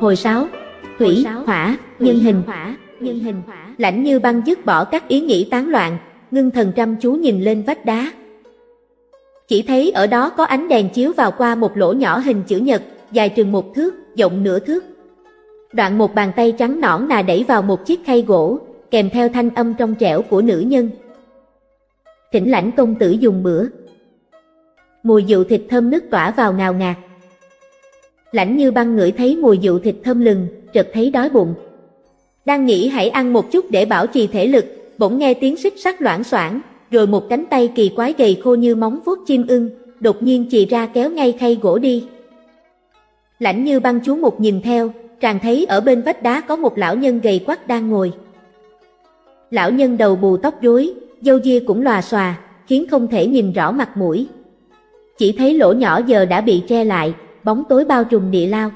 Hồi 6. Thủy, hỏa, nhân hình, hỏa, nhân hình, lãnh như băng dứt bỏ các ý nghĩ tán loạn, ngưng thần chăm chú nhìn lên vách đá. Chỉ thấy ở đó có ánh đèn chiếu vào qua một lỗ nhỏ hình chữ nhật, dài chừng một thước, rộng nửa thước. Đoạn một bàn tay trắng nõn nà đẩy vào một chiếc khay gỗ, kèm theo thanh âm trong trẻo của nữ nhân. Thỉnh lãnh công tử dùng bữa. Mùi dụ thịt thơm nước tỏa vào ngào ngạt. Lãnh như băng ngửi thấy mùi dụ thịt thơm lừng, chợt thấy đói bụng. Đang nghĩ hãy ăn một chút để bảo trì thể lực, bỗng nghe tiếng xích sắt loãng xoảng, rồi một cánh tay kỳ quái gầy khô như móng vuốt chim ưng, đột nhiên chì ra kéo ngay khay gỗ đi. Lãnh như băng chú một nhìn theo, tràn thấy ở bên vách đá có một lão nhân gầy quắc đang ngồi. Lão nhân đầu bù tóc rối, dâu ria cũng lòa xòa, khiến không thể nhìn rõ mặt mũi. Chỉ thấy lỗ nhỏ giờ đã bị che lại, bóng tối bao trùm địa lao.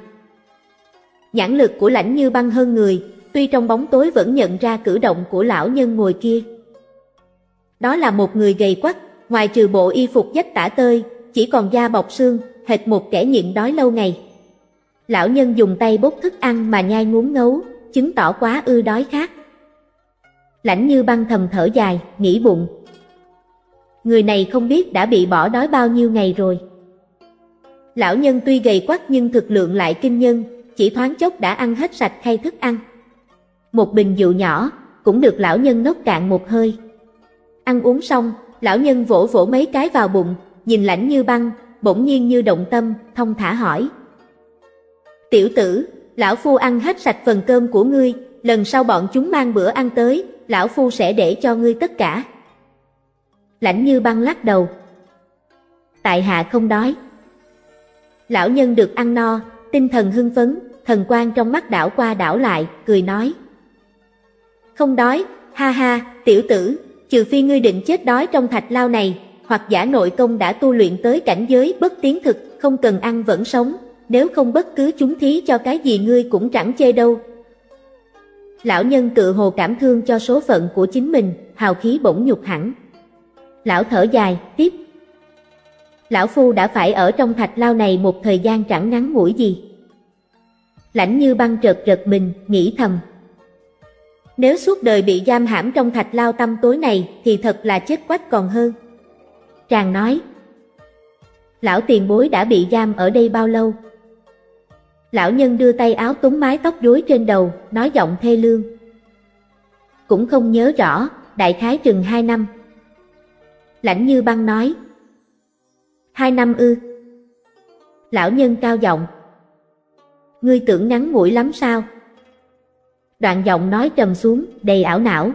Nhãn lực của lãnh như băng hơn người, tuy trong bóng tối vẫn nhận ra cử động của lão nhân ngồi kia. Đó là một người gầy quắc, ngoài trừ bộ y phục dách tả tơi, chỉ còn da bọc xương, hệt một kẻ nhịn đói lâu ngày. Lão nhân dùng tay bốc thức ăn mà nhai ngúng ngấu, chứng tỏ quá ư đói khát. Lãnh như băng thầm thở dài, nghĩ bụng. Người này không biết đã bị bỏ đói bao nhiêu ngày rồi. Lão nhân tuy gầy quắc nhưng thực lượng lại kinh nhân, chỉ thoáng chốc đã ăn hết sạch khay thức ăn. Một bình rượu nhỏ, cũng được lão nhân nốc cạn một hơi. Ăn uống xong, lão nhân vỗ vỗ mấy cái vào bụng, nhìn lãnh như băng, bỗng nhiên như động tâm, thông thả hỏi. Tiểu tử, lão phu ăn hết sạch phần cơm của ngươi, lần sau bọn chúng mang bữa ăn tới, lão phu sẽ để cho ngươi tất cả. Lãnh như băng lắc đầu. Tại hạ không đói. Lão nhân được ăn no, tinh thần hưng phấn, thần quan trong mắt đảo qua đảo lại, cười nói. Không đói, ha ha, tiểu tử, trừ phi ngươi định chết đói trong thạch lao này, hoặc giả nội công đã tu luyện tới cảnh giới bất tiến thực, không cần ăn vẫn sống, nếu không bất cứ chúng thí cho cái gì ngươi cũng chẳng chê đâu. Lão nhân tự hồ cảm thương cho số phận của chính mình, hào khí bỗng nhục hẳn. Lão thở dài, tiếp. Lão Phu đã phải ở trong thạch lao này một thời gian chẳng ngắn ngủi gì. Lãnh như băng trợt trợt mình, nghĩ thầm. Nếu suốt đời bị giam hãm trong thạch lao tâm tối này thì thật là chết quách còn hơn. Tràng nói. Lão tiền bối đã bị giam ở đây bao lâu? Lão nhân đưa tay áo túm mái tóc rối trên đầu, nói giọng thê lương. Cũng không nhớ rõ, đại khái chừng hai năm. Lãnh như băng nói. Hai năm ư. Lão nhân cao giọng. Ngươi tưởng ngắn ngủi lắm sao? Đoạn giọng nói trầm xuống, đầy ảo não.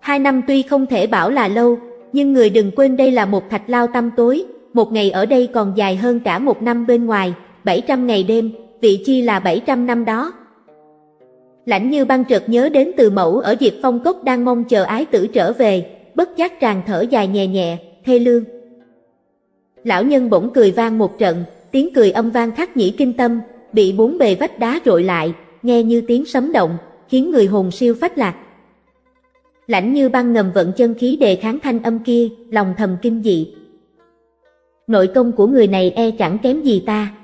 Hai năm tuy không thể bảo là lâu, nhưng người đừng quên đây là một thạch lao tâm tối, một ngày ở đây còn dài hơn cả một năm bên ngoài, 700 ngày đêm, vị chi là 700 năm đó. Lãnh như băng trượt nhớ đến từ mẫu ở Diệp Phong Cốc đang mong chờ ái tử trở về, bất giác tràn thở dài nhẹ nhẹ, thê lương. Lão nhân bỗng cười vang một trận, tiếng cười âm vang khắc nhĩ kinh tâm, bị bốn bề vách đá rội lại, nghe như tiếng sấm động, khiến người hồn siêu phách lạc. Lãnh như băng ngầm vận chân khí đề kháng thanh âm kia, lòng thầm kinh dị. Nội công của người này e chẳng kém gì ta.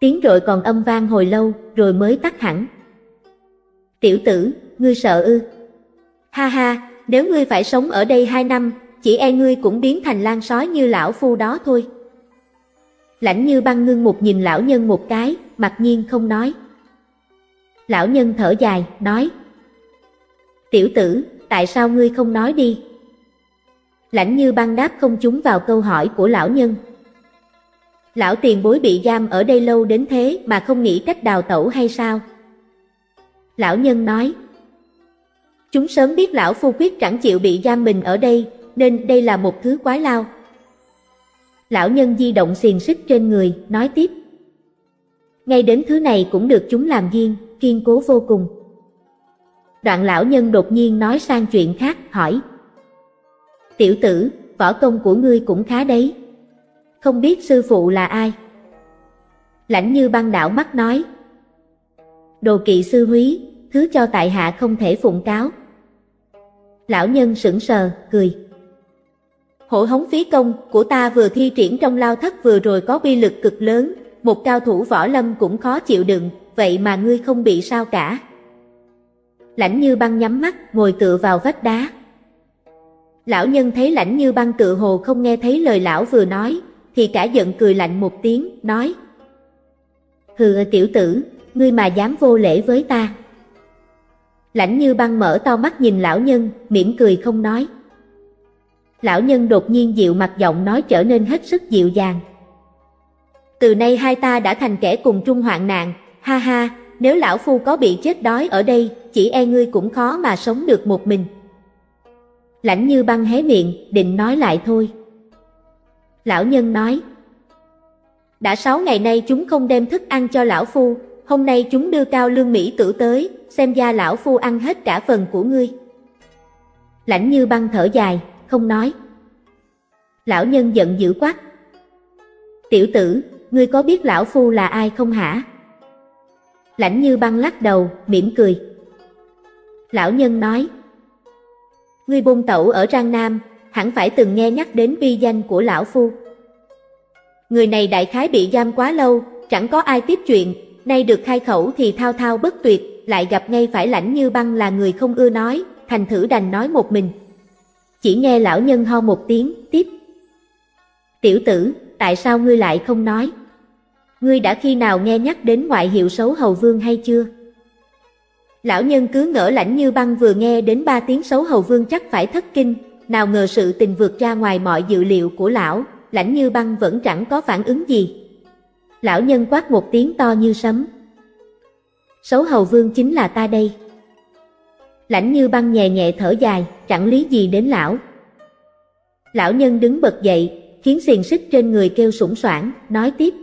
Tiếng rội còn âm vang hồi lâu, rồi mới tắt hẳn. Tiểu tử, ngươi sợ ư? Ha ha, nếu ngươi phải sống ở đây hai năm, chỉ e ngươi cũng biến thành lan sói như lão phu đó thôi. Lãnh như băng ngưng một nhìn lão nhân một cái, mặc nhiên không nói. Lão nhân thở dài, nói. Tiểu tử, tại sao ngươi không nói đi? Lãnh như băng đáp không chúng vào câu hỏi của lão nhân. Lão tiền bối bị giam ở đây lâu đến thế mà không nghĩ cách đào tẩu hay sao? Lão nhân nói. Chúng sớm biết lão phu quyết chẳng chịu bị giam mình ở đây, nên đây là một thứ quái lao. Lão nhân di động xiềng xích trên người, nói tiếp. Ngay đến thứ này cũng được chúng làm duyên, kiên cố vô cùng. Đoạn lão nhân đột nhiên nói sang chuyện khác, hỏi. Tiểu tử, võ công của ngươi cũng khá đấy. Không biết sư phụ là ai? Lãnh như băng đảo mắt nói. Đồ kỵ sư húy, thứ cho tại hạ không thể phụng cáo. Lão nhân sững sờ, cười. Hổ hống phí công của ta vừa thi triển trong lao thất vừa rồi có bi lực cực lớn, một cao thủ võ lâm cũng khó chịu đựng, vậy mà ngươi không bị sao cả. Lãnh như băng nhắm mắt, ngồi tựa vào vách đá. Lão nhân thấy lãnh như băng tự hồ không nghe thấy lời lão vừa nói, thì cả giận cười lạnh một tiếng, nói Hừ tiểu tử, ngươi mà dám vô lễ với ta. Lãnh như băng mở to mắt nhìn lão nhân, mỉm cười không nói. Lão nhân đột nhiên dịu mặt giọng nói trở nên hết sức dịu dàng. Từ nay hai ta đã thành kẻ cùng chung hoạn nạn, ha ha, nếu lão phu có bị chết đói ở đây, chỉ e ngươi cũng khó mà sống được một mình. Lãnh như băng hé miệng, định nói lại thôi. Lão nhân nói, đã sáu ngày nay chúng không đem thức ăn cho lão phu, hôm nay chúng đưa cao lương Mỹ tử tới, xem ra lão phu ăn hết cả phần của ngươi. Lãnh như băng thở dài, không nói. Lão nhân giận dữ quát. Tiểu tử, ngươi có biết lão phu là ai không hả? Lãnh như băng lắc đầu, mỉm cười. Lão nhân nói. Ngươi bôn tẩu ở trang Nam, hẳn phải từng nghe nhắc đến bi danh của lão phu. Người này đại khái bị giam quá lâu, chẳng có ai tiếp chuyện, nay được khai khẩu thì thao thao bất tuyệt, lại gặp ngay phải lãnh như băng là người không ưa nói, thành thử đành nói một mình. Chỉ nghe lão nhân ho một tiếng, tiếp. Tiểu tử, tại sao ngươi lại không nói? Ngươi đã khi nào nghe nhắc đến ngoại hiệu xấu hầu vương hay chưa? Lão nhân cứ ngỡ lãnh như băng vừa nghe đến ba tiếng xấu hầu vương chắc phải thất kinh, nào ngờ sự tình vượt ra ngoài mọi dự liệu của lão, lãnh như băng vẫn chẳng có phản ứng gì. Lão nhân quát một tiếng to như sấm. Xấu hầu vương chính là ta đây. Lãnh như băng nhẹ nhẹ thở dài, chẳng lý gì đến lão. Lão nhân đứng bật dậy, khiến xiềng xích trên người kêu sủng soảng, nói tiếp.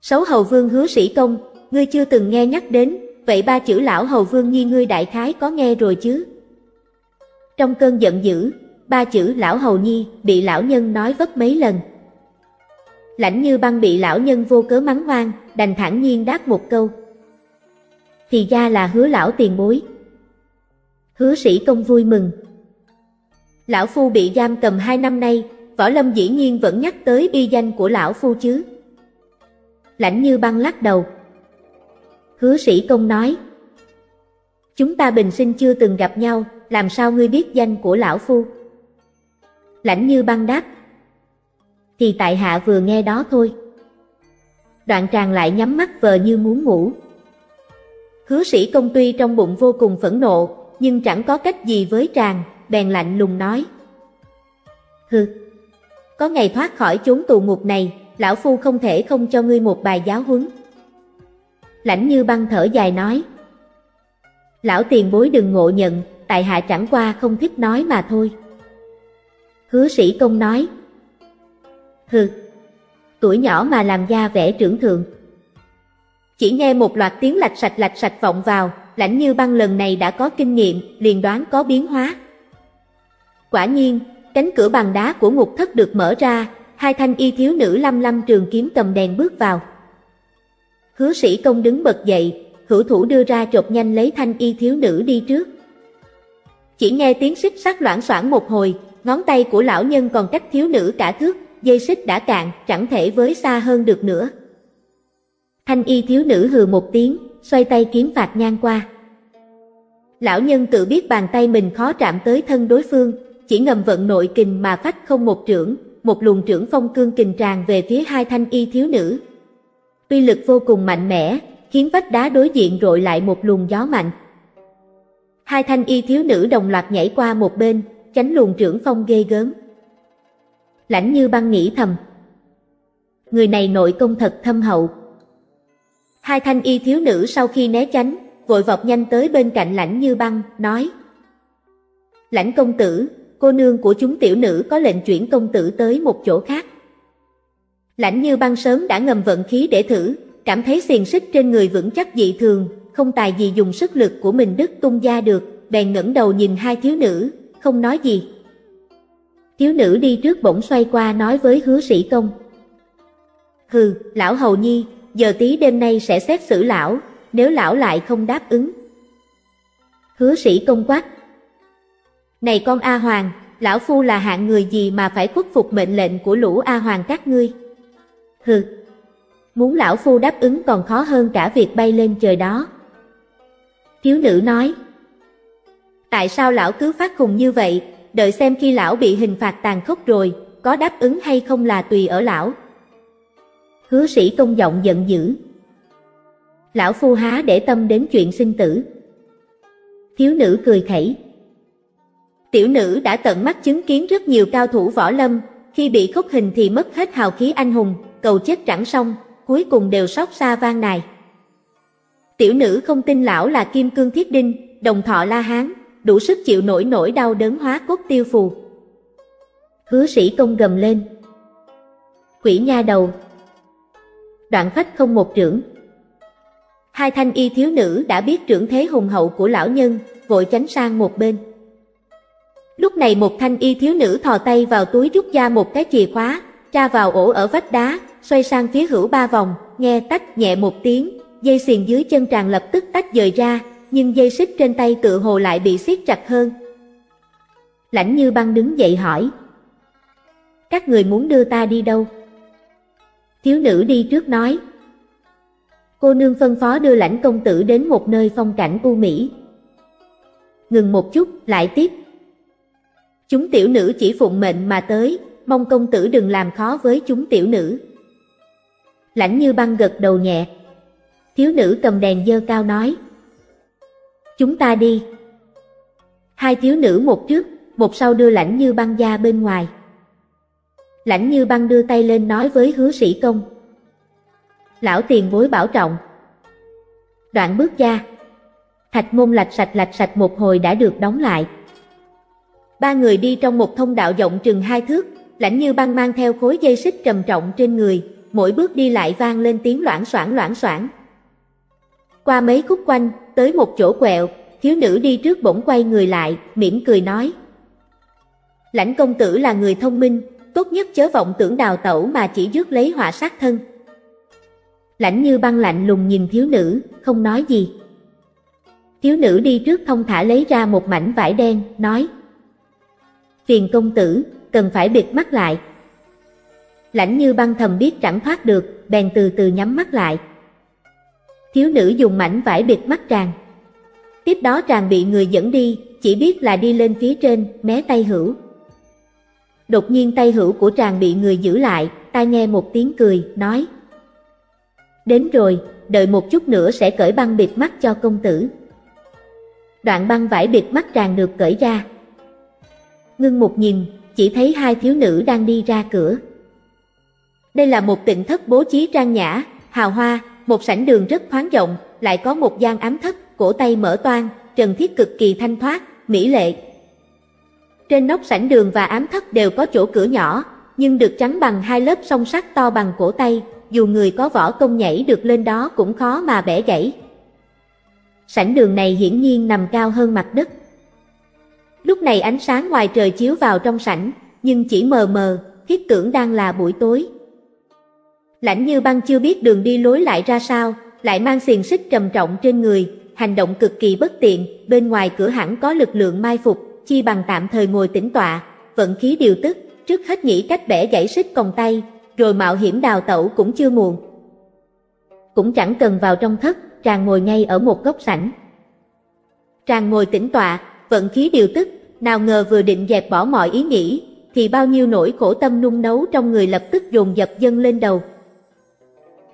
Xấu hầu vương hứa sĩ công, ngươi chưa từng nghe nhắc đến, vậy ba chữ lão hầu vương nhi ngươi đại khái có nghe rồi chứ? Trong cơn giận dữ, ba chữ lão hầu nhi bị lão nhân nói vất mấy lần. Lãnh như băng bị lão nhân vô cớ mắng hoang, đành thẳng nhiên đáp một câu. Thì ra là hứa lão tiền bối. Hứa sĩ công vui mừng. Lão Phu bị giam cầm hai năm nay, Võ Lâm dĩ nhiên vẫn nhắc tới bi danh của Lão Phu chứ. Lãnh như băng lắc đầu. Hứa sĩ công nói. Chúng ta bình sinh chưa từng gặp nhau, làm sao ngươi biết danh của Lão Phu? Lãnh như băng đáp. Thì tại hạ vừa nghe đó thôi. Đoạn tràng lại nhắm mắt vờ như muốn ngủ. Hứa sĩ công tuy trong bụng vô cùng phẫn nộ, nhưng chẳng có cách gì với tràng, bèn lạnh lùng nói. Hừ, có ngày thoát khỏi chốn tù ngục này, lão phu không thể không cho ngươi một bài giáo huấn. Lãnh như băng thở dài nói. Lão tiền bối đừng ngộ nhận, tại hạ chẳng qua không thích nói mà thôi. Hứa sĩ công nói. Hừ, tuổi nhỏ mà làm gia vẻ trưởng thượng. Chỉ nghe một loạt tiếng lạch sạch lạch sạch vọng vào, lãnh như băng lần này đã có kinh nghiệm, liền đoán có biến hóa. Quả nhiên, cánh cửa bằng đá của ngục thất được mở ra, hai thanh y thiếu nữ lâm lâm trường kiếm cầm đèn bước vào. Hứa sĩ công đứng bật dậy, hữu thủ đưa ra chộp nhanh lấy thanh y thiếu nữ đi trước. Chỉ nghe tiếng xích sắc loãng xoảng một hồi, ngón tay của lão nhân còn cách thiếu nữ cả thước, dây xích đã cạn, chẳng thể với xa hơn được nữa. Thanh y thiếu nữ hừ một tiếng, xoay tay kiếm phạt ngang qua. Lão nhân tự biết bàn tay mình khó chạm tới thân đối phương, chỉ ngầm vận nội kình mà phách không một trưởng, một luồng trưởng phong cương kình tràn về phía hai thanh y thiếu nữ. Uy lực vô cùng mạnh mẽ, khiến vách đá đối diện rội lại một luồng gió mạnh. Hai thanh y thiếu nữ đồng loạt nhảy qua một bên, tránh luồng trưởng phong ghê gớm. Lãnh như băng nghĩ thầm. Người này nội công thật thâm hậu. Hai thanh y thiếu nữ sau khi né tránh, vội vọt nhanh tới bên cạnh lãnh như băng, nói. Lãnh công tử, cô nương của chúng tiểu nữ có lệnh chuyển công tử tới một chỗ khác. Lãnh như băng sớm đã ngầm vận khí để thử, cảm thấy xiềng xích trên người vững chắc dị thường, không tài gì dùng sức lực của mình đứt tung ra được, bèn ngẩng đầu nhìn hai thiếu nữ, không nói gì. Thiếu nữ đi trước bỗng xoay qua nói với hứa sĩ công. Hừ, lão hầu nhi, giờ tí đêm nay sẽ xét xử lão, nếu lão lại không đáp ứng. Hứa sĩ công quát. Này con A Hoàng, lão phu là hạng người gì mà phải khuất phục mệnh lệnh của lũ A Hoàng các ngươi? Hừ, muốn lão phu đáp ứng còn khó hơn cả việc bay lên trời đó. Thiếu nữ nói. Tại sao lão cứ phát khùng như vậy, đợi xem khi lão bị hình phạt tàn khốc rồi, có đáp ứng hay không là tùy ở lão. Hứa sĩ công giọng giận dữ. Lão phu há để tâm đến chuyện sinh tử. Thiếu nữ cười khẩy. Tiểu nữ đã tận mắt chứng kiến rất nhiều cao thủ võ lâm, khi bị khúc hình thì mất hết hào khí anh hùng, cầu chết chẳng xong, cuối cùng đều sót xa vang nài. Tiểu nữ không tin lão là kim cương thiết đinh, đồng thọ la hán, đủ sức chịu nổi nỗi đau đớn hóa cốt tiêu phù. Hứa sĩ công gầm lên. Quỷ nha đầu. Đoạn phách không một trưởng. Hai thanh y thiếu nữ đã biết trưởng thế hùng hậu của lão nhân, vội tránh sang một bên. Lúc này một thanh y thiếu nữ thò tay vào túi rút ra một cái chìa khóa, tra vào ổ ở vách đá, xoay sang phía hữu ba vòng, nghe tách nhẹ một tiếng, dây xiềng dưới chân tràn lập tức tách rời ra, nhưng dây xích trên tay tự hồ lại bị siết chặt hơn. Lãnh như băng đứng dậy hỏi. Các người muốn đưa ta đi đâu? Thiếu nữ đi trước nói. Cô nương phân phó đưa lãnh công tử đến một nơi phong cảnh u mỹ. Ngừng một chút, lại tiếp. Chúng tiểu nữ chỉ phụng mệnh mà tới, mong công tử đừng làm khó với chúng tiểu nữ. Lãnh như băng gật đầu nhẹ. Thiếu nữ cầm đèn dơ cao nói. Chúng ta đi. Hai thiếu nữ một trước, một sau đưa lãnh như băng ra bên ngoài. Lãnh như băng đưa tay lên nói với hứa sĩ công. Lão tiền bối bảo trọng. Đoạn bước ra. Thạch môn lạch sạch lạch sạch một hồi đã được đóng lại. Ba người đi trong một thông đạo rộng chừng hai thước, lãnh như băng mang theo khối dây xích trầm trọng trên người, mỗi bước đi lại vang lên tiếng loãng xoảng loãng xoảng. Qua mấy khúc quanh, tới một chỗ quẹo, thiếu nữ đi trước bỗng quay người lại, mỉm cười nói. Lãnh công tử là người thông minh, tốt nhất chớ vọng tưởng đào tẩu mà chỉ rước lấy họa sát thân. Lãnh như băng lạnh lùng nhìn thiếu nữ, không nói gì. Thiếu nữ đi trước thông thả lấy ra một mảnh vải đen, nói. Phiền công tử, cần phải bịt mắt lại. Lãnh như băng thầm biết chẳng thoát được, bèn từ từ nhắm mắt lại. Thiếu nữ dùng mảnh vải bịt mắt tràng. Tiếp đó tràng bị người dẫn đi, chỉ biết là đi lên phía trên, mé tay hữu. Đột nhiên tay hữu của tràng bị người giữ lại, tai nghe một tiếng cười, nói. Đến rồi, đợi một chút nữa sẽ cởi băng bịt mắt cho công tử. Đoạn băng vải bịt mắt tràng được cởi ra. Ngưng một nhìn, chỉ thấy hai thiếu nữ đang đi ra cửa. Đây là một tịnh thất bố trí trang nhã, hào hoa, một sảnh đường rất thoáng rộng, lại có một gian ám thất, cổ tay mở toan, trần thiết cực kỳ thanh thoát, mỹ lệ. Trên nóc sảnh đường và ám thất đều có chỗ cửa nhỏ, nhưng được trắng bằng hai lớp song sắt to bằng cổ tay, dù người có võ công nhảy được lên đó cũng khó mà bẻ gãy. Sảnh đường này hiển nhiên nằm cao hơn mặt đất. Lúc này ánh sáng ngoài trời chiếu vào trong sảnh, nhưng chỉ mờ mờ, thiết tưởng đang là buổi tối. Lãnh như băng chưa biết đường đi lối lại ra sao, lại mang xiềng xích trầm trọng trên người, hành động cực kỳ bất tiện, bên ngoài cửa hẳn có lực lượng mai phục, chi bằng tạm thời ngồi tĩnh tọa, vận khí điều tức, trước hết nghĩ cách bẻ gãy xích còng tay, rồi mạo hiểm đào tẩu cũng chưa muộn. Cũng chẳng cần vào trong thất, tràng ngồi ngay ở một góc sảnh. Tràng ngồi tĩnh tọa, vận khí điều tức, nào ngờ vừa định dẹp bỏ mọi ý nghĩ, thì bao nhiêu nỗi khổ tâm nung nấu trong người lập tức dồn dập dâng lên đầu.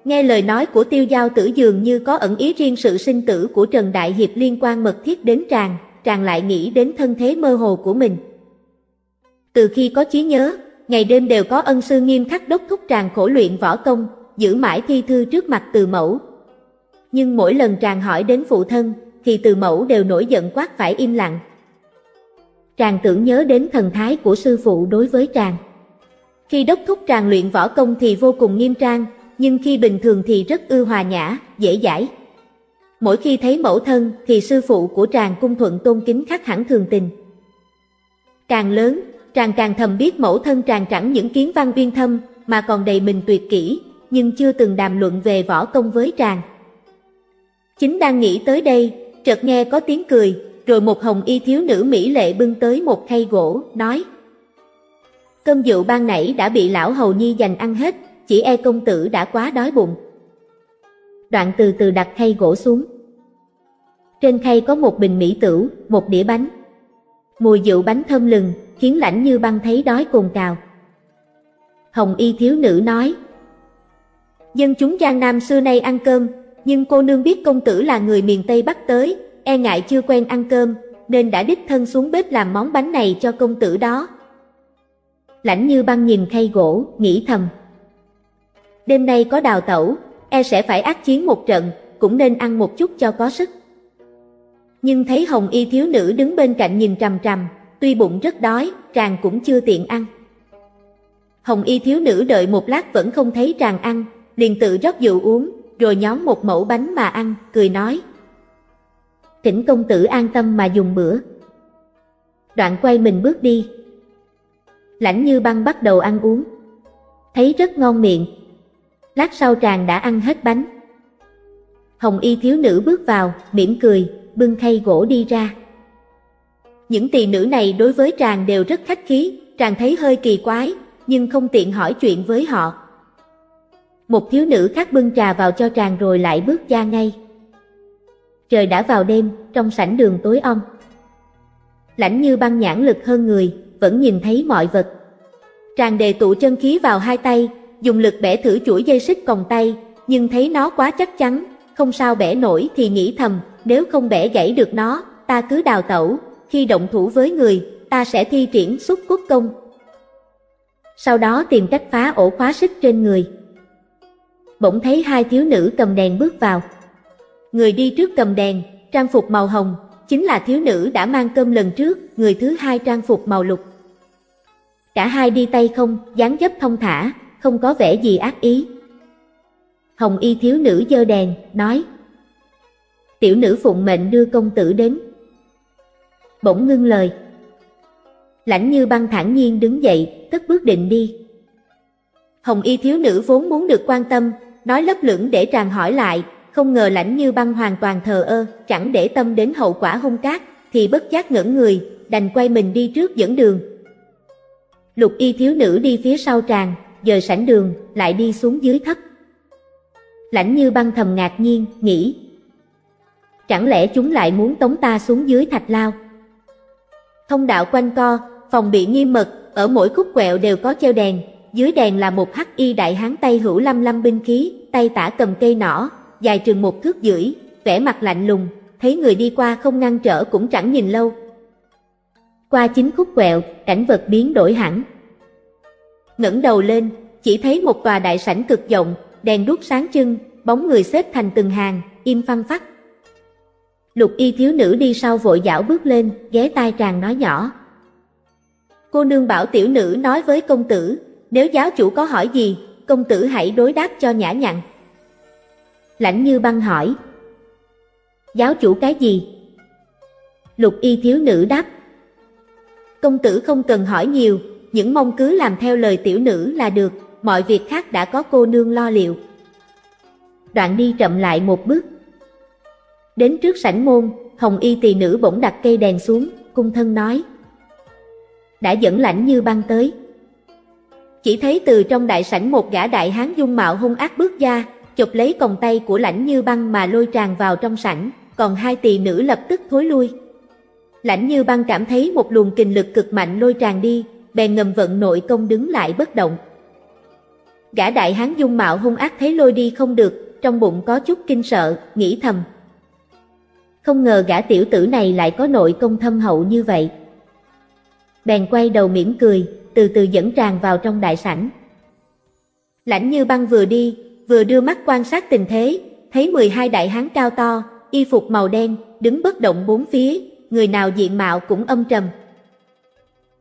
Nghe lời nói của tiêu giao tử dường như có ẩn ý riêng sự sinh tử của Trần Đại Hiệp liên quan mật thiết đến tràng, chàng lại nghĩ đến thân thế mơ hồ của mình. Từ khi có trí nhớ, ngày đêm đều có ân sư nghiêm khắc đốc thúc chàng khổ luyện võ công, giữ mãi thi thư trước mặt từ mẫu. Nhưng mỗi lần chàng hỏi đến phụ thân, thì từ mẫu đều nổi giận quát phải im lặng. Tràng tưởng nhớ đến thần thái của sư phụ đối với tràng. Khi đốc thúc tràng luyện võ công thì vô cùng nghiêm trang, nhưng khi bình thường thì rất ư hòa nhã, dễ dãi. Mỗi khi thấy mẫu thân thì sư phụ của tràng cung thuận tôn kính khác hẳn thường tình. Càng lớn, tràng càng thầm biết mẫu thân tràng chẳng những kiến văn viên thâm, mà còn đầy mình tuyệt kỹ, nhưng chưa từng đàm luận về võ công với tràng. Chính đang nghĩ tới đây, chợt nghe có tiếng cười, rồi một hồng y thiếu nữ mỹ lệ bưng tới một khay gỗ, nói Cơm rượu ban nãy đã bị lão hầu nhi dành ăn hết, chỉ e công tử đã quá đói bụng. Đoạn từ từ đặt khay gỗ xuống. Trên khay có một bình mỹ tửu, một đĩa bánh. Mùi rượu bánh thơm lừng, khiến lãnh như băng thấy đói cồn cào. Hồng y thiếu nữ nói, Dân chúng Giang Nam xưa nay ăn cơm, nhưng cô nương biết công tử là người miền Tây Bắc tới, e ngại chưa quen ăn cơm, nên đã đích thân xuống bếp làm món bánh này cho công tử đó. Lãnh như băng nhìn khay gỗ, nghĩ thầm. Đêm nay có đào tẩu, e sẽ phải ác chiến một trận, cũng nên ăn một chút cho có sức. Nhưng thấy hồng y thiếu nữ đứng bên cạnh nhìn trầm trầm, tuy bụng rất đói, tràng cũng chưa tiện ăn. Hồng y thiếu nữ đợi một lát vẫn không thấy tràng ăn, liền tự rót rượu uống, rồi nhóm một mẫu bánh mà ăn, cười nói. Thỉnh công tử an tâm mà dùng bữa. Đoạn quay mình bước đi. Lãnh như băng bắt đầu ăn uống. Thấy rất ngon miệng. Lát sau tràng đã ăn hết bánh. Hồng y thiếu nữ bước vào, mỉm cười, bưng khay gỗ đi ra. Những tỳ nữ này đối với tràng đều rất khách khí, tràng thấy hơi kỳ quái, nhưng không tiện hỏi chuyện với họ. Một thiếu nữ khác bưng trà vào cho tràng rồi lại bước ra ngay. Trời đã vào đêm, trong sảnh đường tối om. Lãnh như băng nhãn lực hơn người, vẫn nhìn thấy mọi vật. Tràng đề tụ chân khí vào hai tay, dùng lực bẻ thử chuỗi dây xích còng tay, nhưng thấy nó quá chắc chắn, không sao bẻ nổi thì nghĩ thầm, nếu không bẻ gãy được nó, ta cứ đào tẩu, khi động thủ với người, ta sẽ thi triển xúc quốc công. Sau đó tìm cách phá ổ khóa xích trên người bỗng thấy hai thiếu nữ cầm đèn bước vào. Người đi trước cầm đèn, trang phục màu hồng, chính là thiếu nữ đã mang cơm lần trước, người thứ hai trang phục màu lục. Cả hai đi tay không, dáng dấp thông thả, không có vẻ gì ác ý. Hồng y thiếu nữ dơ đèn, nói Tiểu nữ phụng mệnh đưa công tử đến. Bỗng ngưng lời. Lãnh như băng thản nhiên đứng dậy, cất bước định đi. Hồng y thiếu nữ vốn muốn được quan tâm, nói lấp lửng để tràng hỏi lại, không ngờ lãnh như băng hoàn toàn thờ ơ, chẳng để tâm đến hậu quả hung cát, thì bất giác ngẩn người, đành quay mình đi trước dẫn đường. Lục y thiếu nữ đi phía sau tràng, giờ sảnh đường, lại đi xuống dưới thấp. Lãnh như băng thầm ngạc nhiên, nghĩ. Chẳng lẽ chúng lại muốn tống ta xuống dưới thạch lao? Thông đạo quanh co, phòng bị nghiêm mật, ở mỗi khúc quẹo đều có treo đèn, dưới đèn là một hắc y đại hán tay hữu lâm lâm binh khí, tay tả cầm cây nỏ, dài chừng một thước rưỡi, vẻ mặt lạnh lùng, thấy người đi qua không ngăn trở cũng chẳng nhìn lâu. Qua chính khúc quẹo, cảnh vật biến đổi hẳn ngẩng đầu lên, chỉ thấy một tòa đại sảnh cực rộng, đèn đuốc sáng trưng, bóng người xếp thành từng hàng, im phăng phắc. Lục y thiếu nữ đi sau vội dảo bước lên, ghé tai tràng nói nhỏ. Cô nương bảo tiểu nữ nói với công tử, nếu giáo chủ có hỏi gì, công tử hãy đối đáp cho nhã nhặn. Lãnh như băng hỏi. Giáo chủ cái gì? Lục y thiếu nữ đáp. Công tử không cần hỏi nhiều, những mong cứ làm theo lời tiểu nữ là được, mọi việc khác đã có cô nương lo liệu. Đoạn đi chậm lại một bước. Đến trước sảnh môn, hồng y tỳ nữ bỗng đặt cây đèn xuống, cung thân nói. Đã dẫn lãnh như băng tới. Chỉ thấy từ trong đại sảnh một gã đại hán dung mạo hung ác bước ra, chụp lấy còng tay của lãnh như băng mà lôi tràn vào trong sảnh, còn hai tỳ nữ lập tức thối lui. Lãnh như băng cảm thấy một luồng kình lực cực mạnh lôi tràn đi, bèn ngầm vận nội công đứng lại bất động. Gã đại hán dung mạo hung ác thấy lôi đi không được, trong bụng có chút kinh sợ, nghĩ thầm. Không ngờ gã tiểu tử này lại có nội công thâm hậu như vậy. Bèn quay đầu mỉm cười, từ từ dẫn tràn vào trong đại sảnh. Lãnh như băng vừa đi, vừa đưa mắt quan sát tình thế, thấy 12 đại hán cao to, y phục màu đen, đứng bất động bốn phía, người nào diện mạo cũng âm trầm.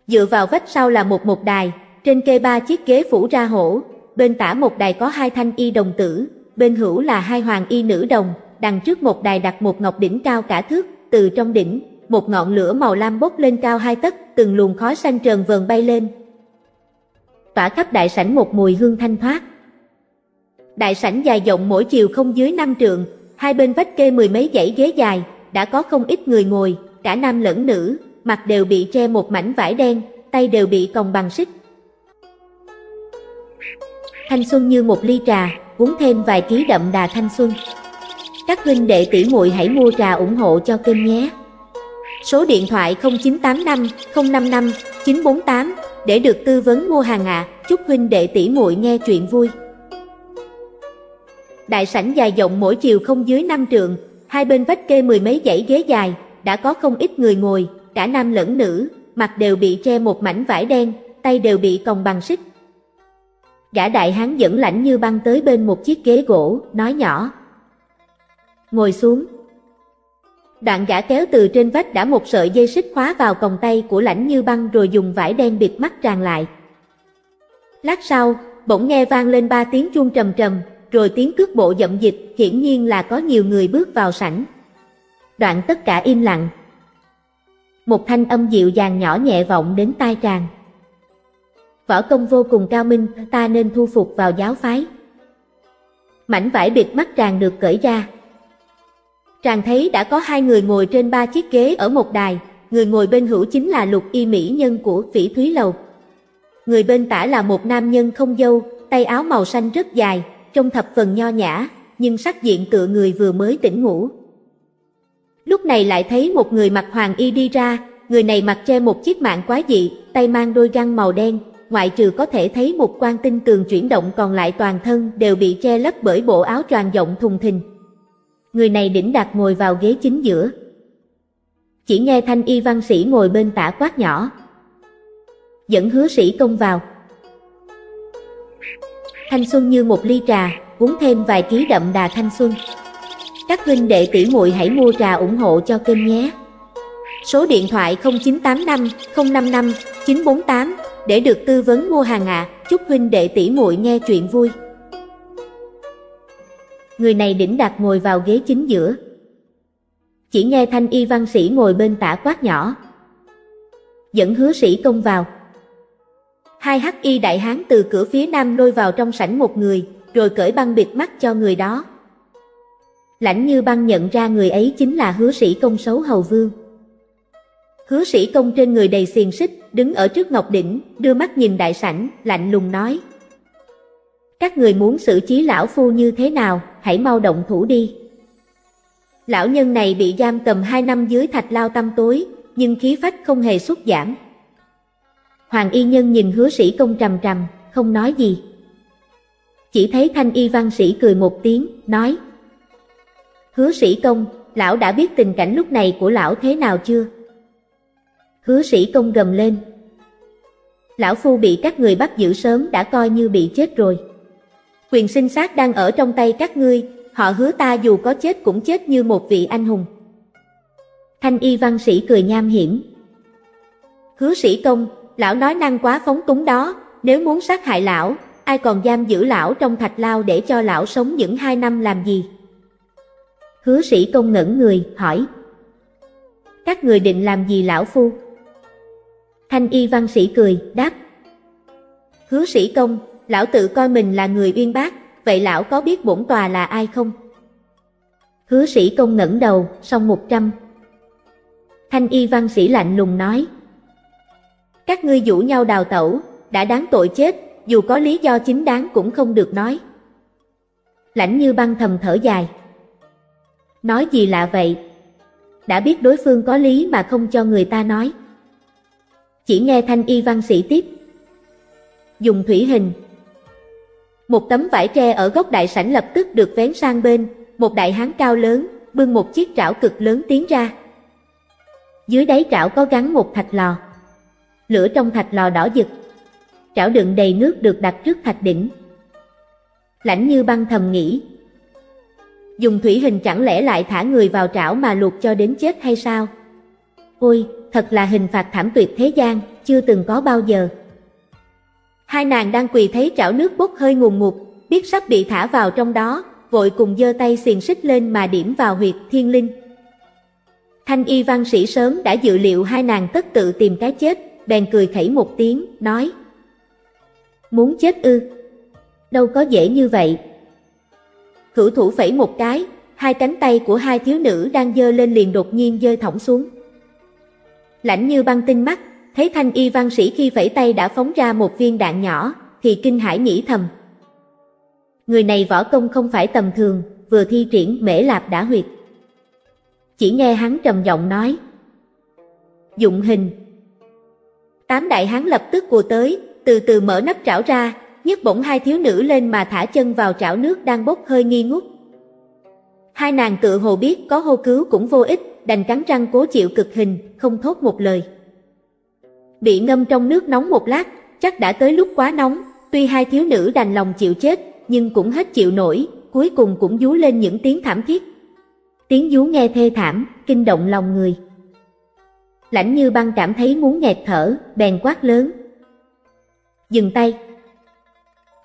Dựa vào vách sau là một một đài, trên kê ba chiếc ghế phủ ra hổ, bên tả một đài có hai thanh y đồng tử, bên hữu là hai hoàng y nữ đồng, đằng trước một đài đặt một ngọc đỉnh cao cả thước, từ trong đỉnh, một ngọn lửa màu lam bốc lên cao hai tấc, từng luồng khói xanh trờn vờn bay lên. Tỏa khắp đại sảnh một mùi hương thanh thoát. Đại sảnh dài rộng mỗi chiều không dưới năm trượng, hai bên vách kê mười mấy dãy ghế dài, đã có không ít người ngồi, cả nam lẫn nữ, mặt đều bị che một mảnh vải đen, tay đều bị còng bằng xích. Thanh xuân như một ly trà, uống thêm vài ký đậm đà thanh xuân. Các huynh đệ tỷ muội hãy mua trà ủng hộ cho kênh nhé. Số điện thoại 0985 055 948 để được tư vấn mua hàng ạ. À, chúc huynh đệ tỷ muội nghe chuyện vui. Đại sảnh dài rộng mỗi chiều không dưới 5 trượng, hai bên vách kê mười mấy dãy ghế dài, đã có không ít người ngồi, cả nam lẫn nữ, mặt đều bị che một mảnh vải đen, tay đều bị còng bằng xích. Gã đại hán dẫn lãnh như băng tới bên một chiếc ghế gỗ, nói nhỏ. Ngồi xuống. Đoạn gã kéo từ trên vách đã một sợi dây xích khóa vào còng tay của lãnh như băng rồi dùng vải đen bịt mắt tràn lại. Lát sau, bỗng nghe vang lên ba tiếng chuông trầm trầm, rồi tiếng cước bộ dậm dịch, hiển nhiên là có nhiều người bước vào sảnh. Đoạn tất cả im lặng. Một thanh âm dịu dàng nhỏ nhẹ vọng đến tai chàng. Võ công vô cùng cao minh, ta nên thu phục vào giáo phái. Mảnh vải bịt mắt chàng được cởi ra. chàng thấy đã có hai người ngồi trên ba chiếc ghế ở một đài, người ngồi bên hữu chính là lục y mỹ nhân của phỉ thúy lầu. Người bên tả là một nam nhân không dâu, tay áo màu xanh rất dài, trông thập phần nho nhã, nhưng sắc diện tựa người vừa mới tỉnh ngủ. Lúc này lại thấy một người mặc hoàng y đi ra, người này mặc che một chiếc mạng quái dị, tay mang đôi găng màu đen, ngoại trừ có thể thấy một quan tinh tường chuyển động còn lại toàn thân đều bị che lấp bởi bộ áo tròn rộng thùng thình. Người này đỉnh đạt ngồi vào ghế chính giữa. Chỉ nghe thanh y văn sĩ ngồi bên tả quát nhỏ. Dẫn hứa sĩ công vào. Thanh xuân như một ly trà, uống thêm vài ký đậm đà thanh xuân. Các huynh đệ tỷ muội hãy mua trà ủng hộ cho kênh nhé. Số điện thoại 0985 055 948 để được tư vấn mua hàng ạ. Chúc huynh đệ tỷ muội nghe chuyện vui. Người này đỉnh đặt ngồi vào ghế chính giữa. Chỉ nghe thanh y văn sĩ ngồi bên tả quát nhỏ. Dẫn hứa sĩ công vào. Hai hắc y đại hán từ cửa phía nam lôi vào trong sảnh một người, rồi cởi băng bịt mắt cho người đó. Lãnh như băng nhận ra người ấy chính là hứa sĩ công xấu hầu vương. Hứa sĩ công trên người đầy xiềng xích, đứng ở trước ngọc đỉnh, đưa mắt nhìn đại sảnh, lạnh lùng nói. Các người muốn xử trí lão phu như thế nào, hãy mau động thủ đi. Lão nhân này bị giam cầm hai năm dưới thạch lao tâm tối, nhưng khí phách không hề sút giảm. Hoàng y nhân nhìn hứa sĩ công trầm trầm, không nói gì. Chỉ thấy thanh y văn sĩ cười một tiếng, nói Hứa sĩ công, lão đã biết tình cảnh lúc này của lão thế nào chưa? Hứa sĩ công gầm lên. Lão Phu bị các người bắt giữ sớm đã coi như bị chết rồi. Quyền sinh sát đang ở trong tay các ngươi, họ hứa ta dù có chết cũng chết như một vị anh hùng. Thanh y văn sĩ cười nham hiểm. Hứa sĩ công, lão nói năng quá phóng túng đó, nếu muốn sát hại lão, ai còn giam giữ lão trong thạch lao để cho lão sống những hai năm làm gì? Hứa sĩ công ngẩn người, hỏi. Các người định làm gì lão phu? Thanh y văn sĩ cười, đáp. Hứa sĩ công, lão tự coi mình là người uyên bác, vậy lão có biết bổn tòa là ai không? Hứa sĩ công ngẩng đầu, xong một trăm. Thanh y văn sĩ lạnh lùng nói. Các ngươi vũ nhau đào tẩu, đã đáng tội chết, dù có lý do chính đáng cũng không được nói. Lãnh như băng thầm thở dài. Nói gì lạ vậy? đã biết đối phương có lý mà không cho người ta nói. Chỉ nghe thanh y văn sĩ tiếp. Dùng thủy hình. Một tấm vải tre ở góc đại sảnh lập tức được vén sang bên, một đại hán cao lớn, bưng một chiếc trảo cực lớn tiến ra. Dưới đáy trảo có gắn một thạch lò. Lửa trong thạch lò đỏ rực. Trảo đựng đầy nước được đặt trước thạch đỉnh. Lãnh như băng thầm nghĩ. Dùng thủy hình chẳng lẽ lại thả người vào trảo mà luộc cho đến chết hay sao? Ôi, thật là hình phạt thảm tuyệt thế gian, chưa từng có bao giờ. Hai nàng đang quỳ thấy trảo nước bốc hơi ngùn ngụt, biết sắp bị thả vào trong đó, vội cùng giơ tay xiềng xích lên mà điểm vào huyệt thiên linh. Thanh y văn sĩ sớm đã dự liệu hai nàng tất tự tìm cái chết, bèn cười khẩy một tiếng, nói Muốn chết ư? Đâu có dễ như vậy. Hữu thủ phẩy một cái, hai cánh tay của hai thiếu nữ đang dơ lên liền đột nhiên dơ thõng xuống. Lãnh như băng tinh mắt, thấy thanh y văn sĩ khi phẩy tay đã phóng ra một viên đạn nhỏ, thì kinh hãi nghĩ thầm. Người này võ công không phải tầm thường, vừa thi triển mễ lạp đã huyệt. Chỉ nghe hắn trầm giọng nói. Dụng hình. Tám đại hán lập tức cùa tới, từ từ mở nắp trảo ra, nhấc bổng hai thiếu nữ lên mà thả chân vào chảo nước đang bốc hơi nghi ngút. Hai nàng tự hồ biết có hô cứu cũng vô ích, đành cắn răng cố chịu cực hình, không thốt một lời. Bị ngâm trong nước nóng một lát, chắc đã tới lúc quá nóng, tuy hai thiếu nữ đành lòng chịu chết, nhưng cũng hết chịu nổi, cuối cùng cũng rú lên những tiếng thảm thiết. Tiếng rú nghe thê thảm, kinh động lòng người. Lãnh như băng cảm thấy muốn nghẹt thở, bèn quát lớn. Dừng tay!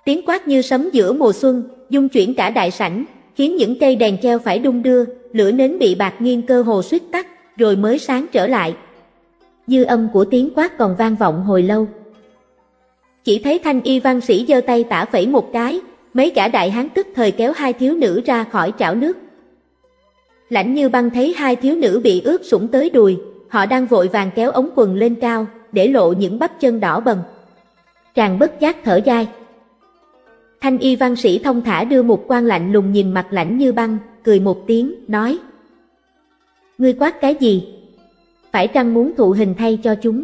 Tiếng quát như sấm giữa mùa xuân, dung chuyển cả đại sảnh, khiến những cây đèn treo phải đung đưa, lửa nến bị bạc nghiêng cơ hồ suýt tắt, rồi mới sáng trở lại. Dư âm của tiếng quát còn vang vọng hồi lâu. Chỉ thấy thanh y văn sĩ giơ tay tả phẩy một cái, mấy gã đại hán tức thời kéo hai thiếu nữ ra khỏi chảo nước. Lãnh như băng thấy hai thiếu nữ bị ướt sũng tới đùi, họ đang vội vàng kéo ống quần lên cao, để lộ những bắp chân đỏ bầm. Tràng bất giác thở dai. Thanh y văn sĩ thông thả đưa một quan lạnh lùng nhìn mặt lãnh như băng, cười một tiếng, nói Ngươi quát cái gì? Phải chăng muốn thụ hình thay cho chúng?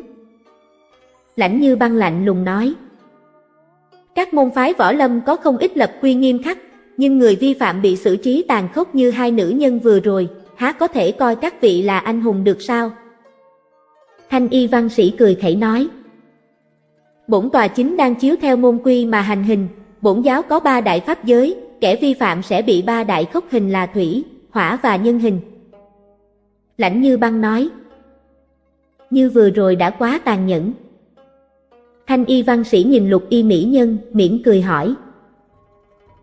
Lãnh như băng lạnh lùng nói Các môn phái võ lâm có không ít lập quy nghiêm khắc, nhưng người vi phạm bị xử trí tàn khốc như hai nữ nhân vừa rồi, há có thể coi các vị là anh hùng được sao? Thanh y văn sĩ cười khẩy nói Bổn tòa chính đang chiếu theo môn quy mà hành hình, bổn giáo có ba đại pháp giới, kẻ vi phạm sẽ bị ba đại khốc hình là thủy, hỏa và nhân hình. Lãnh như băng nói, như vừa rồi đã quá tàn nhẫn. Thanh y văn sĩ nhìn lục y mỹ nhân, mỉm cười hỏi,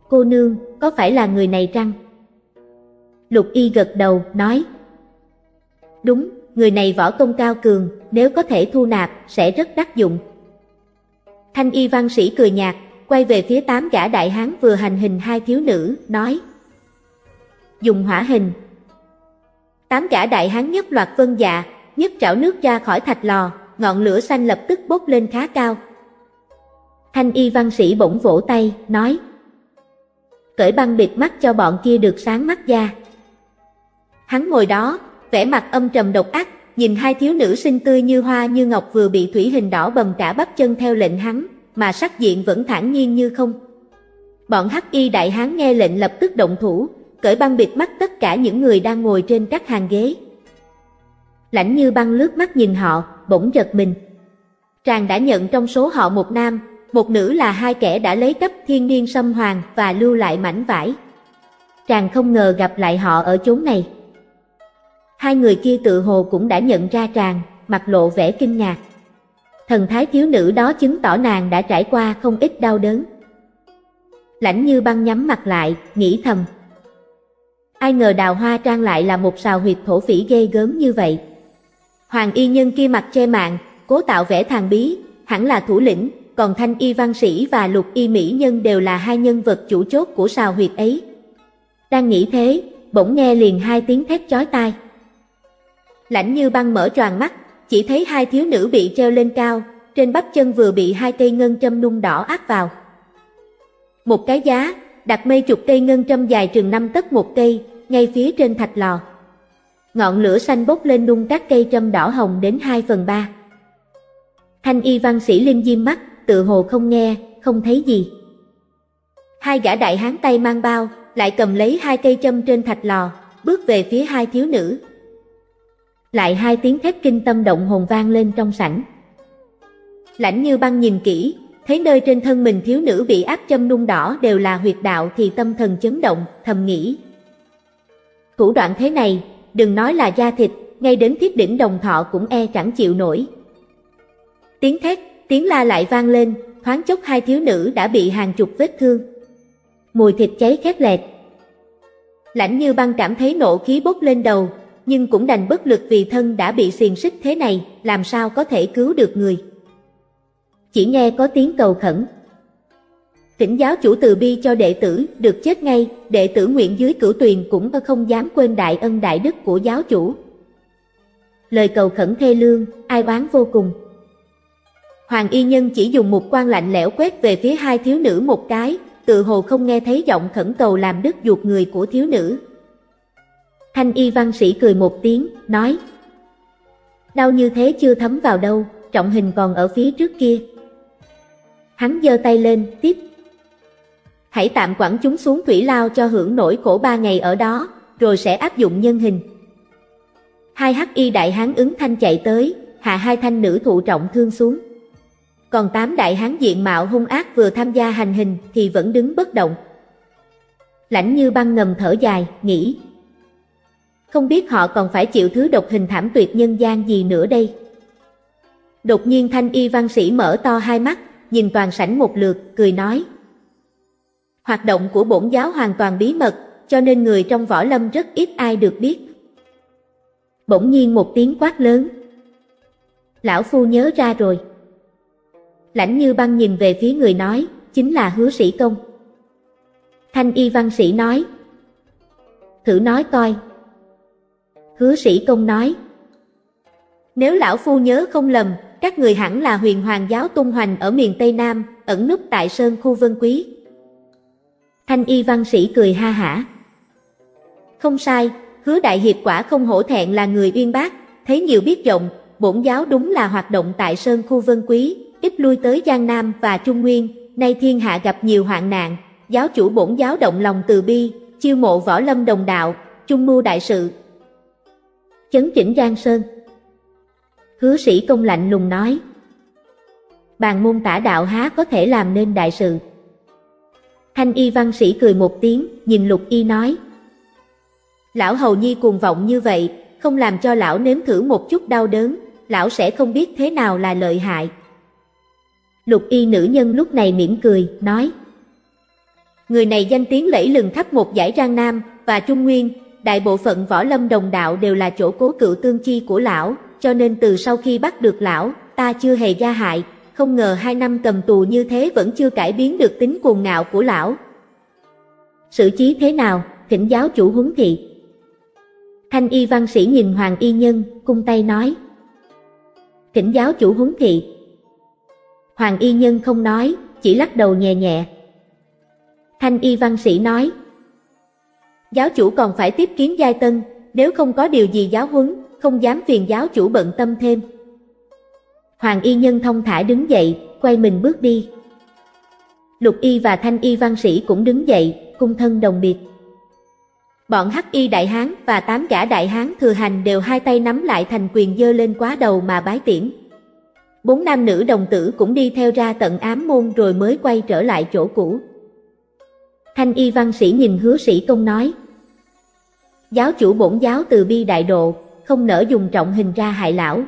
Cô nương, có phải là người này trăng? Lục y gật đầu, nói, Đúng, người này võ công cao cường, nếu có thể thu nạp, sẽ rất đắc dụng. Thanh y văn sĩ cười nhạt, quay về phía tám gã đại hán vừa hành hình hai thiếu nữ, nói. Dùng hỏa hình. Tám gã đại hán nhất loạt vân dạ, nhất trảo nước ra khỏi thạch lò, ngọn lửa xanh lập tức bốc lên khá cao. Thanh y văn sĩ bỗng vỗ tay, nói. Cởi băng bịt mắt cho bọn kia được sáng mắt ra Hắn ngồi đó, vẻ mặt âm trầm độc ác, nhìn hai thiếu nữ xinh tươi như hoa như ngọc vừa bị thủy hình đỏ bầm cả bắp chân theo lệnh hắn, mà sắc diện vẫn thản nhiên như không. Bọn hắc y đại hán nghe lệnh lập tức động thủ, cởi băng bịt mắt tất cả những người đang ngồi trên các hàng ghế. Lãnh như băng lướt mắt nhìn họ, bỗng giật mình. Tràng đã nhận trong số họ một nam, một nữ là hai kẻ đã lấy cấp thiên niên xâm hoàng và lưu lại mảnh vải. Tràng không ngờ gặp lại họ ở chốn này. Hai người kia tự hồ cũng đã nhận ra tràng, mặt lộ vẻ kinh ngạc. Thần thái thiếu nữ đó chứng tỏ nàng đã trải qua không ít đau đớn. Lãnh như băng nhắm mặt lại, nghĩ thầm. Ai ngờ đào hoa trang lại là một sào huyệt thổ phỉ ghê gớm như vậy. Hoàng y nhân kia mặt che mạng, cố tạo vẻ thằng bí, hẳn là thủ lĩnh, còn thanh y văn sĩ và lục y mỹ nhân đều là hai nhân vật chủ chốt của sào huyệt ấy. Đang nghĩ thế, bỗng nghe liền hai tiếng thét chói tai. Lãnh như băng mở tròn mắt, chỉ thấy hai thiếu nữ bị treo lên cao, trên bắp chân vừa bị hai cây ngân châm nung đỏ áp vào. Một cái giá, đặt mây chục cây ngân châm dài chừng năm tấc một cây, ngay phía trên thạch lò. Ngọn lửa xanh bốc lên nung các cây châm đỏ hồng đến 2 phần 3. Thanh y văn sĩ liêm diêm mắt, tự hồ không nghe, không thấy gì. Hai gã đại hán tay mang bao, lại cầm lấy hai cây châm trên thạch lò, bước về phía hai thiếu nữ. Lại hai tiếng thét kinh tâm động hồn vang lên trong sảnh. Lãnh như băng nhìn kỹ, thấy nơi trên thân mình thiếu nữ bị áp châm nung đỏ đều là huyệt đạo thì tâm thần chấn động, thầm nghĩ. Thủ đoạn thế này, đừng nói là da thịt, ngay đến thiết đỉnh đồng thọ cũng e chẳng chịu nổi. Tiếng thét, tiếng la lại vang lên, thoáng chốc hai thiếu nữ đã bị hàng chục vết thương. Mùi thịt cháy khét lẹt. Lãnh như băng cảm thấy nộ khí bốc lên đầu, nhưng cũng đành bất lực vì thân đã bị xiềng xích thế này, làm sao có thể cứu được người. Chỉ nghe có tiếng cầu khẩn. Tỉnh giáo chủ từ bi cho đệ tử, được chết ngay, đệ tử nguyện dưới cửu tuyền cũng không dám quên đại ân đại đức của giáo chủ. Lời cầu khẩn thê lương, ai oán vô cùng. Hoàng y nhân chỉ dùng một quan lạnh lẽo quét về phía hai thiếu nữ một cái, tự hồ không nghe thấy giọng khẩn cầu làm đứt ruột người của thiếu nữ. Thanh y văn sĩ cười một tiếng, nói Đau như thế chưa thấm vào đâu, trọng hình còn ở phía trước kia. Hắn giơ tay lên, tiếp Hãy tạm quản chúng xuống thủy lao cho hưởng nổi khổ ba ngày ở đó, rồi sẽ áp dụng nhân hình. Hai hắc y đại hán ứng thanh chạy tới, hạ hai thanh nữ thụ trọng thương xuống. Còn tám đại hán diện mạo hung ác vừa tham gia hành hình thì vẫn đứng bất động. Lãnh như băng ngầm thở dài, nghĩ. Không biết họ còn phải chịu thứ độc hình thảm tuyệt nhân gian gì nữa đây. Đột nhiên thanh y văn sĩ mở to hai mắt, nhìn toàn sảnh một lượt, cười nói. Hoạt động của bổn giáo hoàn toàn bí mật, cho nên người trong võ lâm rất ít ai được biết. Bỗng nhiên một tiếng quát lớn. Lão Phu nhớ ra rồi. Lãnh như băng nhìn về phía người nói, chính là hứa sĩ công. Thanh y văn sĩ nói, thử nói coi. Hứa sĩ công nói, nếu lão phu nhớ không lầm, các người hẳn là huyền hoàng giáo tung hoành ở miền Tây Nam, ẩn núp tại sơn khu vân quý. Thanh y văn sĩ cười ha hả. Không sai, hứa đại hiệp quả không hổ thẹn là người uyên bác, thấy nhiều biết rộng, bổn giáo đúng là hoạt động tại sơn khu vân quý, ít lui tới Giang Nam và Trung Nguyên, nay thiên hạ gặp nhiều hoạn nạn, giáo chủ bổn giáo động lòng từ bi, chiêu mộ võ lâm đồng đạo, trung mưu đại sự. Chấn chỉnh Giang Sơn Hứa sĩ công lạnh lùng nói Bàn môn tả đạo há có thể làm nên đại sự Thanh y văn sĩ cười một tiếng, nhìn lục y nói Lão hầu nhi cuồng vọng như vậy, không làm cho lão nếm thử một chút đau đớn, lão sẽ không biết thế nào là lợi hại. Lục y nữ nhân lúc này mỉm cười, nói Người này danh tiếng lẫy lừng khắp một giải Giang Nam và Trung Nguyên, đại bộ phận võ lâm đồng đạo đều là chỗ cố cựu tương chi của lão, cho nên từ sau khi bắt được lão, ta chưa hề gia hại, không ngờ hai năm cầm tù như thế vẫn chưa cải biến được tính cuồng ngạo của lão. Sự chí thế nào, thỉnh giáo chủ huấn thị. Thanh y văn sĩ nhìn hoàng y nhân, cung tay nói. Thỉnh giáo chủ huấn thị. Hoàng y nhân không nói, chỉ lắc đầu nhẹ nhẹ. Thanh y văn sĩ nói. Giáo chủ còn phải tiếp kiến giai tân, nếu không có điều gì giáo huấn, không dám phiền giáo chủ bận tâm thêm. Hoàng y nhân thông thả đứng dậy, quay mình bước đi. Lục y và thanh y văn sĩ cũng đứng dậy, cung thân đồng biệt. Bọn hắc y đại hán và tám gã đại hán thừa hành đều hai tay nắm lại thành quyền dơ lên quá đầu mà bái tiễn. Bốn nam nữ đồng tử cũng đi theo ra tận ám môn rồi mới quay trở lại chỗ cũ. Thanh y văn sĩ nhìn hứa sĩ công nói. Giáo chủ bổn giáo từ bi đại độ, không nỡ dùng trọng hình ra hại lão.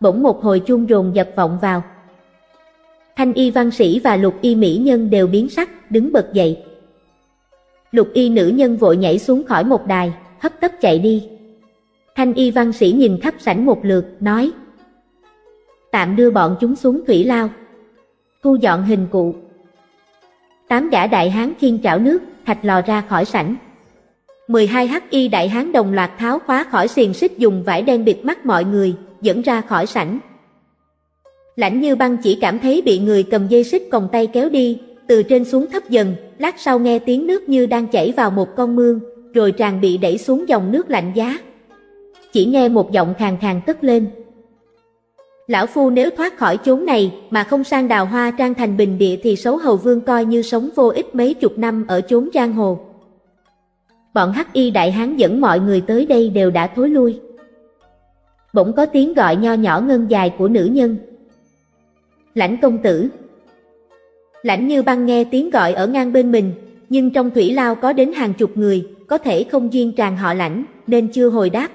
Bỗng một hồi chuông rồn dập vọng vào. Thanh y văn sĩ và lục y mỹ nhân đều biến sắc, đứng bật dậy. Lục y nữ nhân vội nhảy xuống khỏi một đài, hấp tấp chạy đi. Thanh y văn sĩ nhìn khắp sảnh một lượt, nói Tạm đưa bọn chúng xuống thủy lao. Thu dọn hình cụ. Tám gã đại hán khiên chảo nước, thạch lò ra khỏi sảnh. 12 hắc y đại hán đồng loạt tháo khóa khỏi xiềng xích dùng vải đen bịt mắt mọi người, dẫn ra khỏi sảnh. Lãnh như băng chỉ cảm thấy bị người cầm dây xích còng tay kéo đi, từ trên xuống thấp dần, lát sau nghe tiếng nước như đang chảy vào một con mương, rồi tràn bị đẩy xuống dòng nước lạnh giá. Chỉ nghe một giọng khàn khàn tức lên. Lão Phu nếu thoát khỏi chốn này mà không sang đào hoa trang thành bình địa thì xấu hầu vương coi như sống vô ích mấy chục năm ở chốn giang hồ. Bọn hắc y đại hán dẫn mọi người tới đây đều đã thối lui. Bỗng có tiếng gọi nho nhỏ ngân dài của nữ nhân. Lãnh công tử. Lãnh như băng nghe tiếng gọi ở ngang bên mình, nhưng trong thủy lao có đến hàng chục người, có thể không duyên tràn họ lãnh, nên chưa hồi đáp.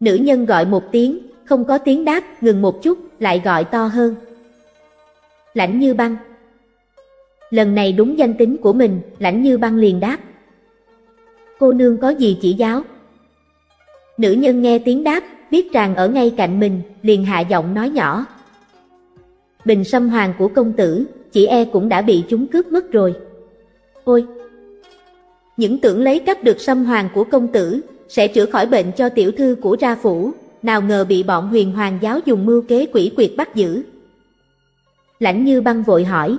Nữ nhân gọi một tiếng, không có tiếng đáp, ngừng một chút, lại gọi to hơn. Lãnh như băng. Lần này đúng danh tính của mình, lãnh như băng liền đáp. Cô nương có gì chỉ giáo? Nữ nhân nghe tiếng đáp, biết rằng ở ngay cạnh mình, liền hạ giọng nói nhỏ. Bình sâm hoàng của công tử, chị e cũng đã bị chúng cướp mất rồi. Ôi! Những tưởng lấy cắp được sâm hoàng của công tử, sẽ chữa khỏi bệnh cho tiểu thư của ra phủ, nào ngờ bị bọn huyền hoàng giáo dùng mưu kế quỷ quyệt bắt giữ. Lãnh như băng vội hỏi.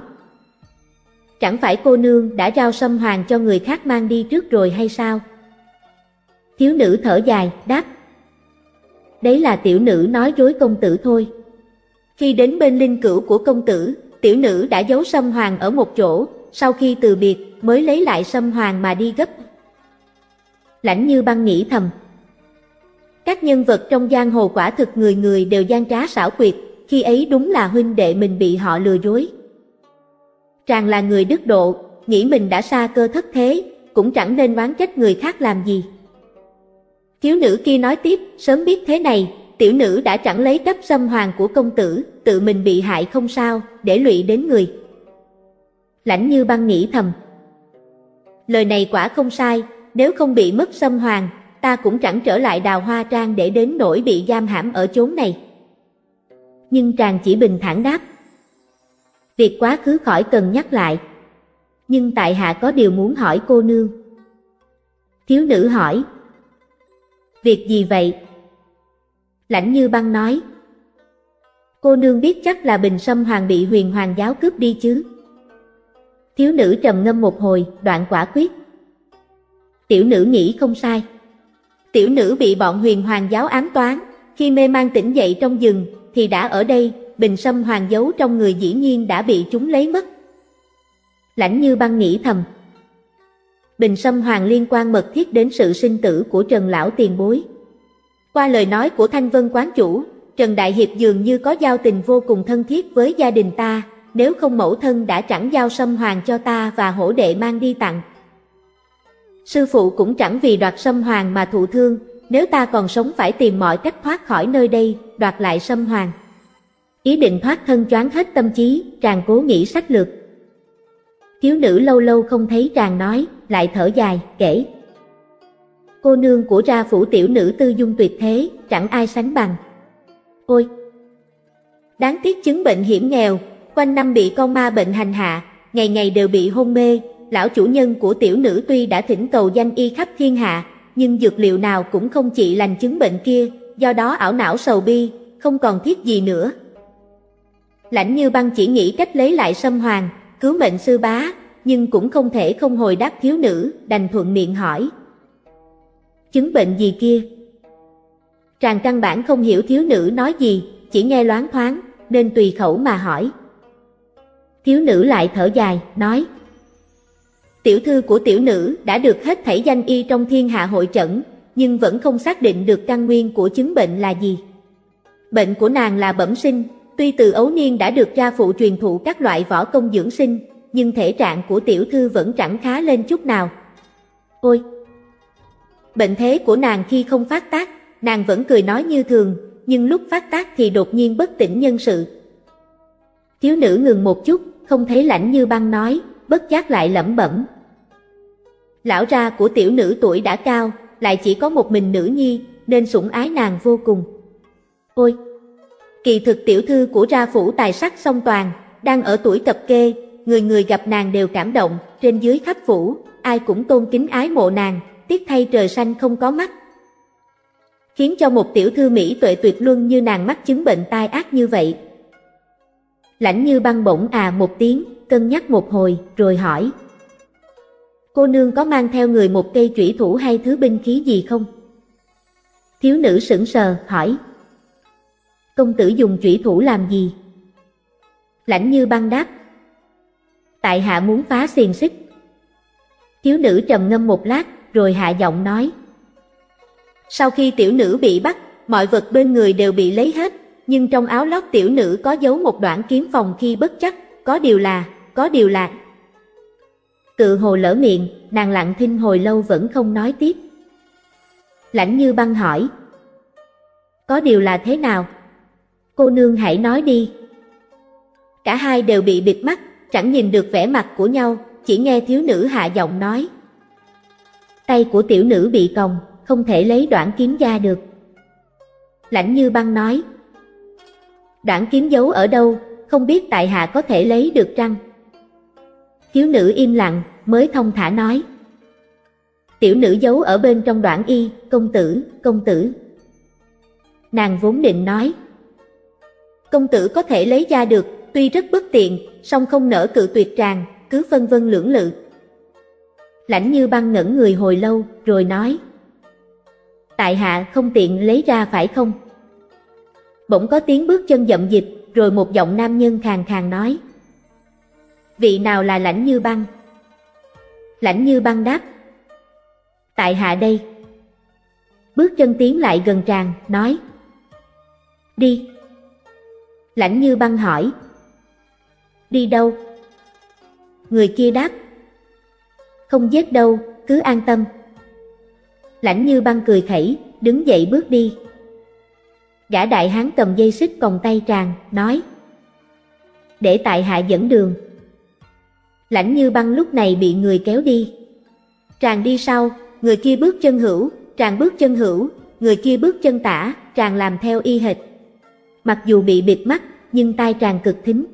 Chẳng phải cô nương đã giao sâm hoàng cho người khác mang đi trước rồi hay sao? Thiếu nữ thở dài, đáp. Đấy là tiểu nữ nói dối công tử thôi. Khi đến bên linh cữu của công tử, tiểu nữ đã giấu sâm hoàng ở một chỗ, sau khi từ biệt mới lấy lại sâm hoàng mà đi gấp. Lãnh như băng nghĩ thầm. Các nhân vật trong giang hồ quả thực người người đều gian trá xảo quyệt, khi ấy đúng là huynh đệ mình bị họ lừa dối. Tràng là người đức độ, nghĩ mình đã xa cơ thất thế, cũng chẳng nên oán trách người khác làm gì. Thiếu nữ kia nói tiếp, sớm biết thế này, tiểu nữ đã chẳng lấy đắp xâm hoàng của công tử, tự mình bị hại không sao, để lụy đến người. Lãnh như băng nghĩ thầm. Lời này quả không sai, nếu không bị mất xâm hoàng, ta cũng chẳng trở lại đào hoa trang để đến nỗi bị giam hãm ở chốn này. Nhưng chàng chỉ bình thản đáp. Việc quá khứ khỏi cần nhắc lại. Nhưng tại hạ có điều muốn hỏi cô nương. Thiếu nữ hỏi. Việc gì vậy? Lãnh như băng nói. Cô nương biết chắc là bình sâm hoàng bị huyền hoàng giáo cướp đi chứ. Thiếu nữ trầm ngâm một hồi, đoạn quả quyết. Tiểu nữ nghĩ không sai. Tiểu nữ bị bọn huyền hoàng giáo ám toán, khi mê mang tỉnh dậy trong rừng, thì đã ở đây, bình sâm hoàng giấu trong người dĩ nhiên đã bị chúng lấy mất. Lãnh như băng nghĩ thầm. Bình sâm hoàng liên quan mật thiết đến sự sinh tử của Trần Lão tiền bối. Qua lời nói của Thanh Vân quán chủ, Trần Đại Hiệp dường như có giao tình vô cùng thân thiết với gia đình ta, nếu không mẫu thân đã chẳng giao sâm hoàng cho ta và hổ đệ mang đi tặng. Sư phụ cũng chẳng vì đoạt sâm hoàng mà thụ thương, nếu ta còn sống phải tìm mọi cách thoát khỏi nơi đây, đoạt lại sâm hoàng. Ý định thoát thân choáng hết tâm trí, chàng cố nghĩ sách lược. Thiếu nữ lâu lâu không thấy chàng nói, lại thở dài, kể. Cô nương của ra phủ tiểu nữ tư dung tuyệt thế, chẳng ai sánh bằng. Ôi! Đáng tiếc chứng bệnh hiểm nghèo, quanh năm bị con ma bệnh hành hạ, ngày ngày đều bị hôn mê, lão chủ nhân của tiểu nữ tuy đã thỉnh cầu danh y khắp thiên hạ, nhưng dược liệu nào cũng không trị lành chứng bệnh kia, do đó ảo não sầu bi, không còn thiết gì nữa. Lãnh như băng chỉ nghĩ cách lấy lại sâm hoàng, cứu mệnh sư bá, nhưng cũng không thể không hồi đáp thiếu nữ, đành thuận miệng hỏi. Chứng bệnh gì kia? Tràng căn bản không hiểu thiếu nữ nói gì, chỉ nghe loáng thoáng, nên tùy khẩu mà hỏi. Thiếu nữ lại thở dài, nói Tiểu thư của tiểu nữ đã được hết thảy danh y trong thiên hạ hội trận, nhưng vẫn không xác định được căn nguyên của chứng bệnh là gì. Bệnh của nàng là bẩm sinh, tuy từ ấu niên đã được ra phụ truyền thụ các loại võ công dưỡng sinh, nhưng thể trạng của tiểu thư vẫn chẳng khá lên chút nào. Ôi! Bệnh thế của nàng khi không phát tác, nàng vẫn cười nói như thường, nhưng lúc phát tác thì đột nhiên bất tỉnh nhân sự. Thiếu nữ ngừng một chút, không thấy lạnh như băng nói, bất giác lại lẩm bẩm. Lão ra của tiểu nữ tuổi đã cao, lại chỉ có một mình nữ nhi, nên sủng ái nàng vô cùng. Ôi! Kỳ thực tiểu thư của ra phủ tài sắc song toàn, đang ở tuổi cập kê, người người gặp nàng đều cảm động, trên dưới khắp phủ, ai cũng tôn kính ái mộ nàng, tiếc thay trời xanh không có mắt. Khiến cho một tiểu thư Mỹ tuệ tuyệt luân như nàng mắc chứng bệnh tai ác như vậy. Lãnh như băng bổng à một tiếng, cân nhắc một hồi, rồi hỏi. Cô nương có mang theo người một cây trủy thủ hay thứ binh khí gì không? Thiếu nữ sững sờ, hỏi. Công tử dùng chủy thủ làm gì? Lãnh như băng đáp. Tại hạ muốn phá xiềng xích. Thiếu nữ trầm ngâm một lát, rồi hạ giọng nói. Sau khi tiểu nữ bị bắt, mọi vật bên người đều bị lấy hết, nhưng trong áo lót tiểu nữ có giấu một đoạn kiếm phòng khi bất chắc, có điều là, có điều là. Cự hồ lỡ miệng, nàng lặng thinh hồi lâu vẫn không nói tiếp. Lãnh như băng hỏi. Có điều là thế nào? Cô nương hãy nói đi. Cả hai đều bị bịt mắt, chẳng nhìn được vẻ mặt của nhau, chỉ nghe thiếu nữ hạ giọng nói. Tay của tiểu nữ bị còng, không thể lấy đoạn kiếm ra được. Lãnh như băng nói. Đoạn kiếm giấu ở đâu, không biết tại hạ có thể lấy được trăng. Thiếu nữ im lặng, mới thông thả nói. Tiểu nữ giấu ở bên trong đoạn y, công tử, công tử. Nàng vốn định nói. Công tử có thể lấy ra được, tuy rất bất tiện, song không nỡ cự tuyệt tràng, cứ phân vân lưỡng lự. Lãnh như băng ngẩn người hồi lâu, rồi nói. Tại hạ không tiện lấy ra phải không? Bỗng có tiếng bước chân dậm dịch, rồi một giọng nam nhân khàn khàn nói. Vị nào là lãnh như băng? Lãnh như băng đáp. Tại hạ đây. Bước chân tiến lại gần tràng, nói. Đi. Lãnh như băng hỏi. Đi đâu? Người kia đáp. Không giết đâu, cứ an tâm. Lãnh như băng cười khẩy, đứng dậy bước đi. Gã đại hán cầm dây xích còng tay tràng, nói. Để tại hạ dẫn đường. Lãnh như băng lúc này bị người kéo đi. Tràng đi sau, người kia bước chân hữu, tràng bước chân hữu, người kia bước chân tả, tràng làm theo y hệt. Mặc dù bị bịt mắt, nhưng tai tràn cực thính.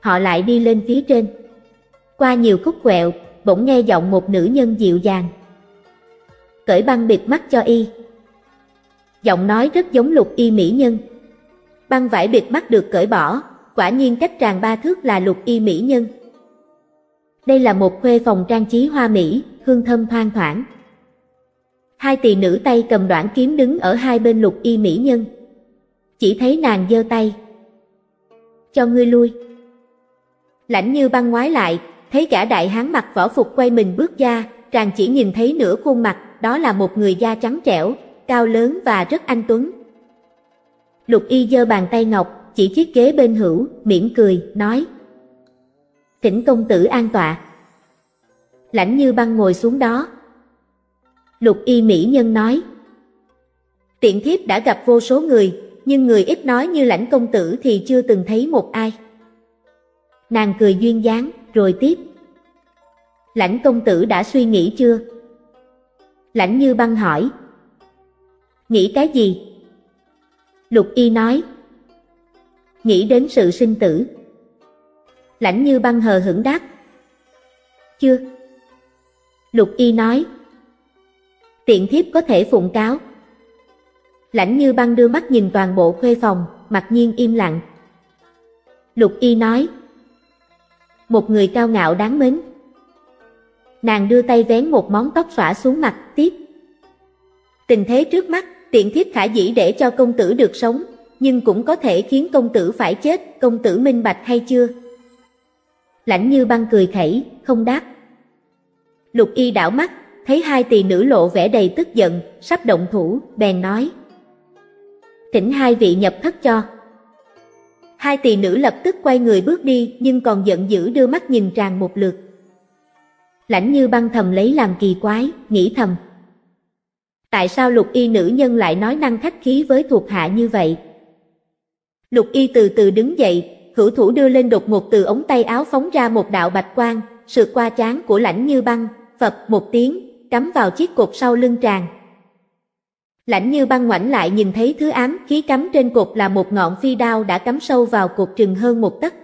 Họ lại đi lên phía trên. Qua nhiều khúc quẹo, bỗng nghe giọng một nữ nhân dịu dàng. Cởi băng bịt mắt cho y. Giọng nói rất giống lục y mỹ nhân. Băng vải bịt mắt được cởi bỏ, quả nhiên cách tràn ba thước là lục y mỹ nhân. Đây là một khuê phòng trang trí hoa mỹ, hương thơm thoang thoảng. Hai tỳ nữ tay cầm đoạn kiếm đứng ở hai bên lục y mỹ nhân. Chỉ thấy nàng giơ tay. Cho ngươi lui. Lãnh như băng ngoái lại, thấy cả đại hán mặc võ phục quay mình bước ra, chàng chỉ nhìn thấy nửa khuôn mặt, đó là một người da trắng trẻo, cao lớn và rất anh tuấn. Lục y giơ bàn tay ngọc, chỉ chiếc ghế bên hữu, mỉm cười, nói. Thỉnh công tử an tọa. Lãnh như băng ngồi xuống đó. Lục y mỹ nhân nói. Tiện thiếp đã gặp vô số người, nhưng người ít nói như lãnh công tử thì chưa từng thấy một ai. Nàng cười duyên dáng, rồi tiếp. Lãnh công tử đã suy nghĩ chưa? Lãnh như băng hỏi. Nghĩ cái gì? Lục y nói. Nghĩ đến sự sinh tử. Lãnh như băng hờ hững đáp. Chưa. Lục y nói. Tiện thiếp có thể phụng cáo. Lãnh như băng đưa mắt nhìn toàn bộ khuê phòng, mặc nhiên im lặng. Lục y nói. Một người cao ngạo đáng mến. Nàng đưa tay vén một món tóc xõa xuống mặt, tiếp. Tình thế trước mắt, tiện thiếp khả dĩ để cho công tử được sống, nhưng cũng có thể khiến công tử phải chết, công tử minh bạch hay chưa? Lãnh như băng cười khẩy, không đáp. Lục y đảo mắt, thấy hai tỳ nữ lộ vẻ đầy tức giận, sắp động thủ, bèn nói. Thỉnh hai vị nhập thất cho. Hai tỳ nữ lập tức quay người bước đi, nhưng còn giận dữ đưa mắt nhìn tràn một lượt. Lãnh như băng thầm lấy làm kỳ quái, nghĩ thầm. Tại sao lục y nữ nhân lại nói năng khách khí với thuộc hạ như vậy? Lục y từ từ đứng dậy, hữu thủ đưa lên đột ngột từ ống tay áo phóng ra một đạo bạch quang, sượt qua trán của lãnh như băng, phập một tiếng, cắm vào chiếc cột sau lưng tràng. Lãnh như băng ngoảnh lại nhìn thấy thứ ám khí cắm trên cột là một ngọn phi đao đã cắm sâu vào cột trừng hơn một tấc.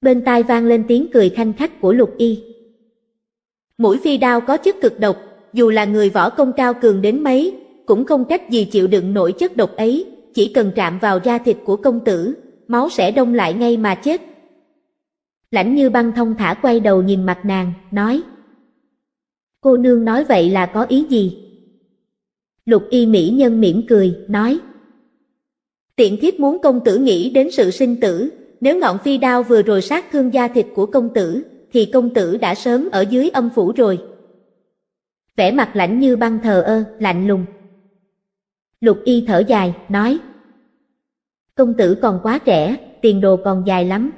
Bên tai vang lên tiếng cười khanh khách của lục y. Mũi phi đao có chất cực độc, dù là người võ công cao cường đến mấy, cũng không cách gì chịu đựng nổi chất độc ấy, chỉ cần chạm vào da thịt của công tử, máu sẽ đông lại ngay mà chết. Lãnh như băng thông thả quay đầu nhìn mặt nàng, nói. Cô nương nói vậy là có ý gì? Lục y mỹ nhân mỉm cười, nói. Tiện thiếp muốn công tử nghĩ đến sự sinh tử, nếu ngọn phi đao vừa rồi sát thương da thịt của công tử, thì công tử đã sớm ở dưới âm phủ rồi. Vẻ mặt lạnh như băng thờ ơ, lạnh lùng. Lục y thở dài, nói. Công tử còn quá trẻ, tiền đồ còn dài lắm.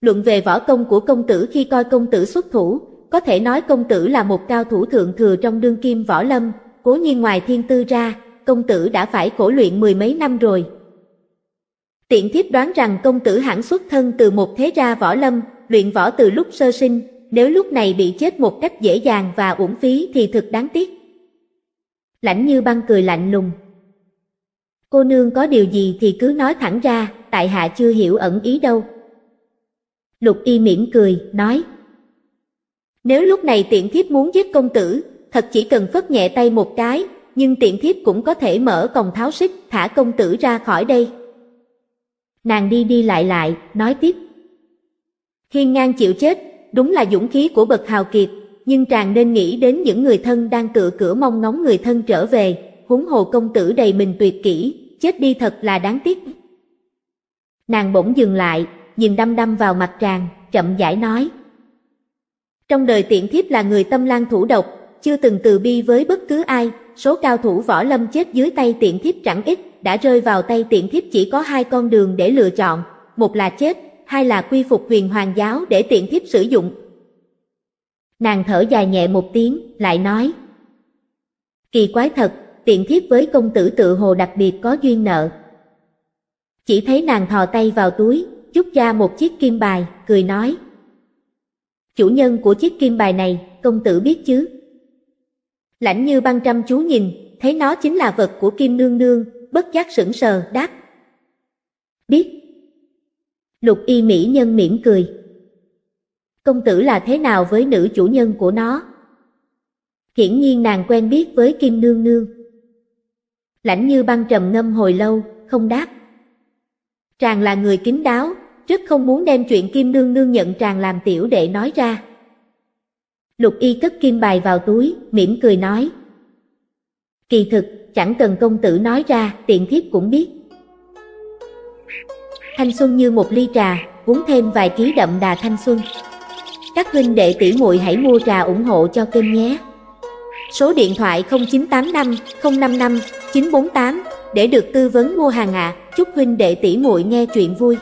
Luận về võ công của công tử khi coi công tử xuất thủ, có thể nói công tử là một cao thủ thượng thừa trong đương kim võ lâm, cố nhiên ngoài thiên tư ra, công tử đã phải khổ luyện mười mấy năm rồi. Tiện thiếp đoán rằng công tử hẳn xuất thân từ một thế gia võ lâm, luyện võ từ lúc sơ sinh, nếu lúc này bị chết một cách dễ dàng và uổng phí thì thực đáng tiếc. Lãnh như băng cười lạnh lùng. Cô nương có điều gì thì cứ nói thẳng ra, tại hạ chưa hiểu ẩn ý đâu. Lục y mỉm cười, nói. Nếu lúc này tiện thiếp muốn giết công tử, thật chỉ cần phất nhẹ tay một cái, nhưng tiện thiếp cũng có thể mở còng tháo xích, thả công tử ra khỏi đây. Nàng đi đi lại lại, nói tiếp. Hiên ngang chịu chết, đúng là dũng khí của bậc hào kiệt, nhưng chàng nên nghĩ đến những người thân đang tựa cửa mong ngóng người thân trở về, huống hồ công tử đầy mình tuyệt kỹ, chết đi thật là đáng tiếc. Nàng bỗng dừng lại, nhìn đăm đăm vào mặt chàng, chậm rãi nói. Trong đời tiện thiếp là người tâm lan thủ độc, chưa từng từ bi với bất cứ ai, số cao thủ võ lâm chết dưới tay tiện thiếp chẳng ít, đã rơi vào tay tiện thiếp chỉ có hai con đường để lựa chọn, một là chết, hai là quy phục huyền hoàng giáo để tiện thiếp sử dụng. Nàng thở dài nhẹ một tiếng, lại nói. Kỳ quái thật, tiện thiếp với công tử tự hồ đặc biệt có duyên nợ. Chỉ thấy nàng thò tay vào túi, chút ra một chiếc kim bài, cười nói. Chủ nhân của chiếc kim bài này, công tử biết chứ? Lãnh như băng trăm chú nhìn, thấy nó chính là vật của kim nương nương, bất giác sững sờ, đáp. Biết. Lục y mỹ nhân mỉm cười. Công tử là thế nào với nữ chủ nhân của nó? Hiển nhiên nàng quen biết với kim nương nương. Lãnh như băng trầm ngâm hồi lâu, không đáp. Tràng là người kín đáo, rất không muốn đem chuyện kim nương nương nhận tràng làm tiểu đệ nói ra. Lục y cất kim bài vào túi, mỉm cười nói. Kỳ thực, chẳng cần công tử nói ra, tiện thiếp cũng biết. Thanh xuân như một ly trà, uống thêm vài ký đậm đà thanh xuân. Các huynh đệ tỷ muội hãy mua trà ủng hộ cho kênh nhé. Số điện thoại 0985 055 948 để được tư vấn mua hàng ạ. Chúc huynh đệ tỷ muội nghe chuyện vui.